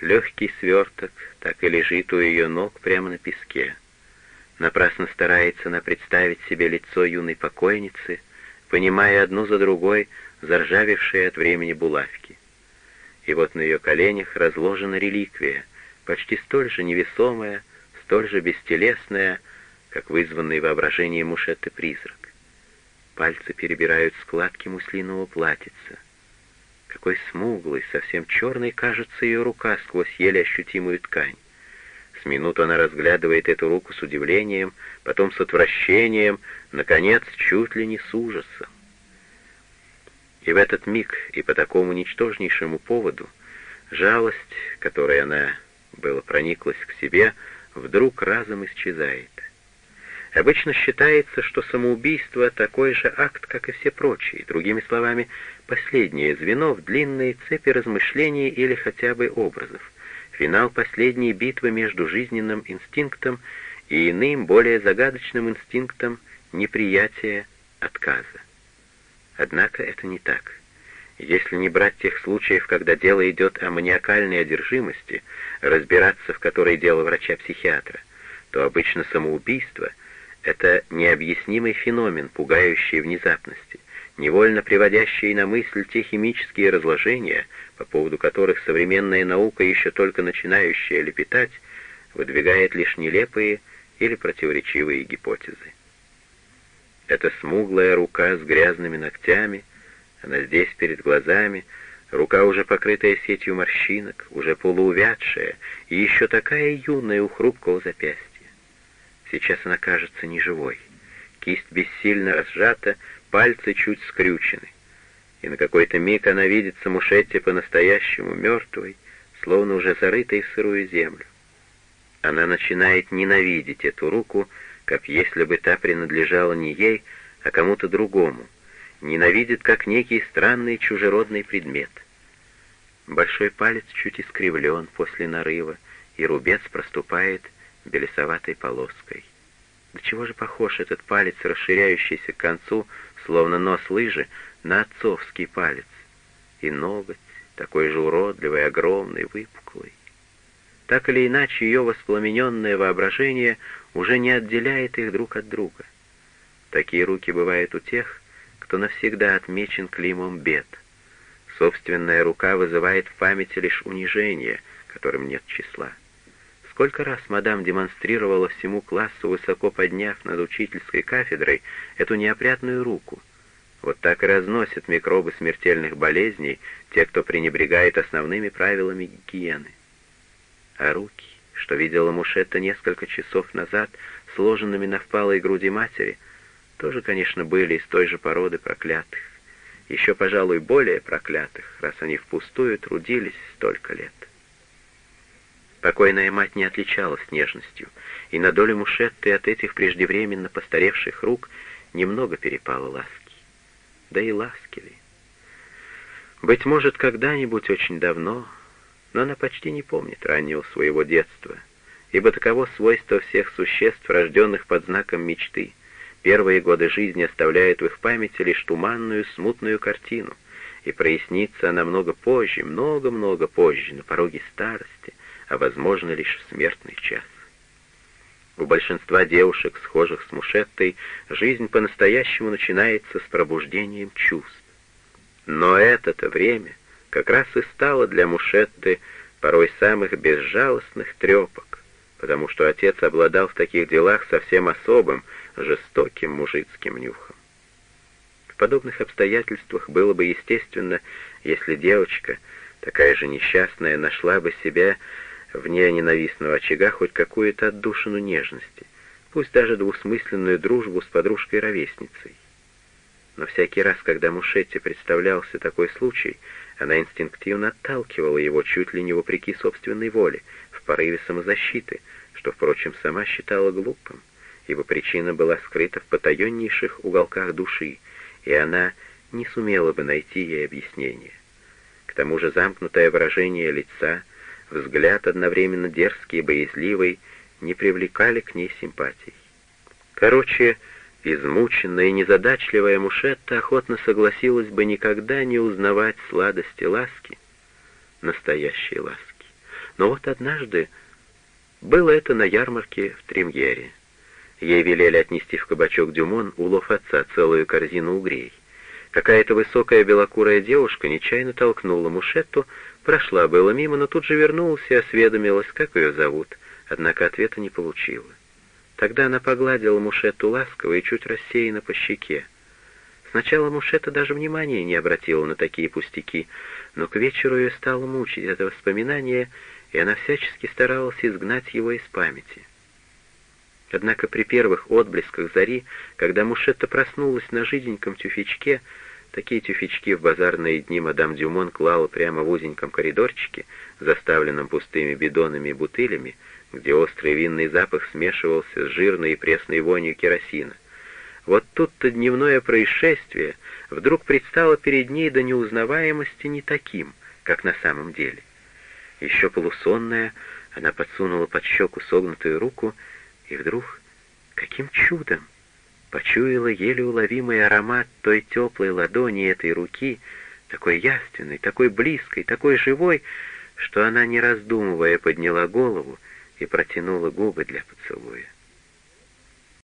Легкий сверток так и лежит у ее ног прямо на песке. Напрасно старается она представить себе лицо юной покойницы, понимая одну за другой заржавевшие от времени булавки. И вот на ее коленях разложена реликвия, почти столь же невесомая, столь же бестелесная, как вызванный воображением Мушетты призрак. Пальцы перебирают складки муслинового платьица. Какой смуглой, совсем черной кажется ее рука сквозь еле ощутимую ткань. С минуту она разглядывает эту руку с удивлением, потом с отвращением, наконец, чуть ли не с ужасом. И в этот миг, и по такому ничтожнейшему поводу, жалость, которой она было прониклась к себе, вдруг разом исчезает. Обычно считается, что самоубийство — такой же акт, как и все прочие, другими словами, последнее звено в длинной цепи размышлений или хотя бы образов, финал последней битвы между жизненным инстинктом и иным, более загадочным инстинктом неприятия отказа. Однако это не так. Если не брать тех случаев, когда дело идет о маниакальной одержимости, разбираться в которой дело врача-психиатра, то обычно самоубийство — это необъяснимый феномен, пугающий внезапности, невольно приводящий на мысль те химические разложения, по поводу которых современная наука, еще только начинающая лепетать, выдвигает лишь нелепые или противоречивые гипотезы. Эта смуглая рука с грязными ногтями, она здесь перед глазами, рука уже покрытая сетью морщинок, уже полуувядшая и еще такая юная у хрупкого запястья. Сейчас она кажется неживой. Кисть бессильно сжата, пальцы чуть скрючены. И на какой-то миг она видится Мушетте по-настоящему мертвой, словно уже зарытой в сырую землю. Она начинает ненавидеть эту руку, как если бы та принадлежала не ей, а кому-то другому. Ненавидит, как некий странный чужеродный предмет. Большой палец чуть искривлен после нарыва, и рубец проступает белесоватой полоской. До чего же похож этот палец, расширяющийся к концу, словно нос лыжи, на отцовский палец? И ноготь, такой же уродливый, огромный, выпуклый. Так или иначе, ее воспламененное воображение уже не отделяет их друг от друга. Такие руки бывают у тех, кто навсегда отмечен климом бед. Собственная рука вызывает в памяти лишь унижение, которым нет числа. Сколько раз мадам демонстрировала всему классу, высоко подняв над учительской кафедрой эту неопрятную руку. Вот так и разносят микробы смертельных болезней те, кто пренебрегает основными правилами гигиены. А руки, что видела Мушетта несколько часов назад, сложенными на впалой груди матери, тоже, конечно, были из той же породы проклятых. Еще, пожалуй, более проклятых, раз они впустую трудились столько лет. Покойная мать не отличалась нежностью, и на долю Мушетты от этих преждевременно постаревших рук немного перепало ласки. Да и ласки ли? Быть может, когда-нибудь очень давно, но она почти не помнит раннего своего детства, ибо таково свойство всех существ, рожденных под знаком мечты. Первые годы жизни оставляют в их памяти лишь туманную, смутную картину, и прояснится она много позже, много-много позже, на пороге старости — а возможно лишь в смертный час. У большинства девушек, схожих с Мушеттой, жизнь по-настоящему начинается с пробуждением чувств. Но это-то время как раз и стало для Мушетты порой самых безжалостных трепок, потому что отец обладал в таких делах совсем особым, жестоким мужицким нюхом. В подобных обстоятельствах было бы естественно, если девочка, такая же несчастная, нашла бы себя вне ненавистного очага хоть какую-то отдушину нежности, пусть даже двусмысленную дружбу с подружкой-ровесницей. Но всякий раз, когда Мушетте представлялся такой случай, она инстинктивно отталкивала его чуть ли не вопреки собственной воле, в порыве самозащиты, что, впрочем, сама считала глупым, ибо причина была скрыта в потаеннейших уголках души, и она не сумела бы найти ей объяснение. К тому же замкнутое выражение лица — взгляд одновременно дерзкий и боязливый, не привлекали к ней симпатий. Короче, измученная и незадачливая Мушетта охотно согласилась бы никогда не узнавать сладости ласки, настоящей ласки. Но вот однажды было это на ярмарке в Тремьере. Ей велели отнести в кабачок Дюмон улов отца целую корзину угрей. Какая-то высокая белокурая девушка нечаянно толкнула Мушетту, прошла было мимо, но тут же вернулась и осведомилась, как ее зовут, однако ответа не получила. Тогда она погладила Мушетту ласково и чуть рассеянно по щеке. Сначала Мушетта даже внимания не обратила на такие пустяки, но к вечеру ее стало мучить это воспоминание, и она всячески старалась изгнать его из памяти. Однако при первых отблесках зари, когда Мушетта проснулась на жиденьком тюфячке, такие тюфячки в базарные дни мадам Дюмон клала прямо в узеньком коридорчике, заставленном пустыми бидонами и бутылями, где острый винный запах смешивался с жирной и пресной вонью керосина. Вот тут-то дневное происшествие вдруг предстало перед ней до неузнаваемости не таким, как на самом деле. Еще полусонная, она подсунула под щеку согнутую руку и вдруг, каким чудом, почуяла еле уловимый аромат той теплой ладони этой руки, такой яственной, такой близкой, такой живой, что она, не раздумывая, подняла голову и протянула губы для поцелуя.